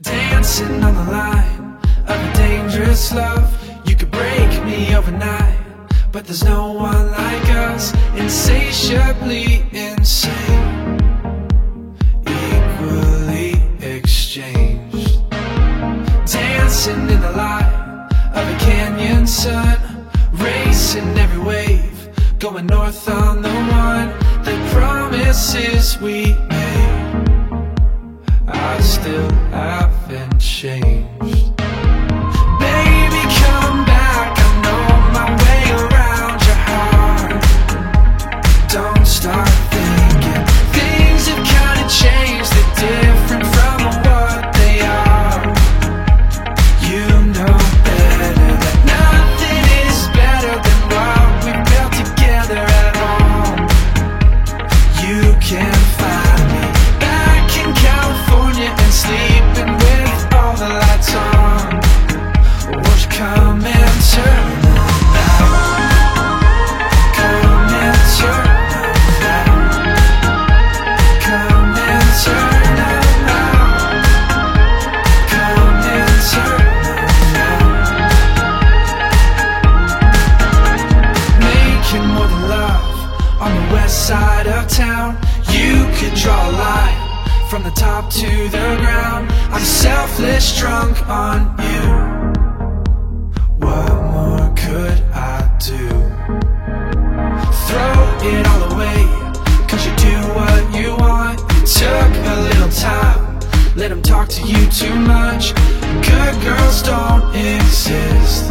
Dancing on the line of a dangerous love. You could break me overnight, but there's no one like us. Insatiably insane, equally exchanged. Dancing in the light of a canyon sun, racing every wave, going north on the one. that promises we. I still haven't changed. Could draw a line from the top to the ground. I'm selfless, drunk on you. What more could I do? Throw it all away, cause you do what you want. You took a little time, let them talk to you too much. Good girls don't exist,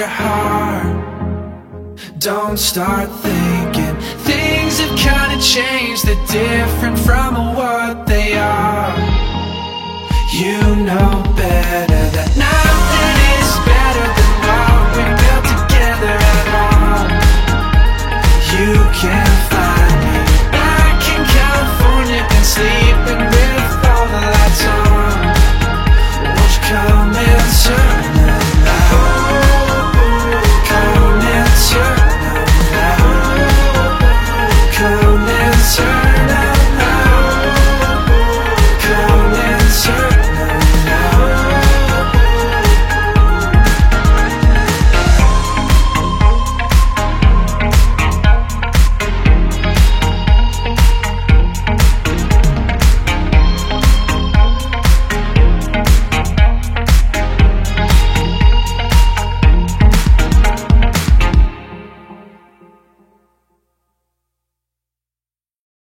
your heart. Don't start thinking things have kinda changed. They're different from what they are. You know better.